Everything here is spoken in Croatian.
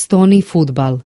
stoni futbal.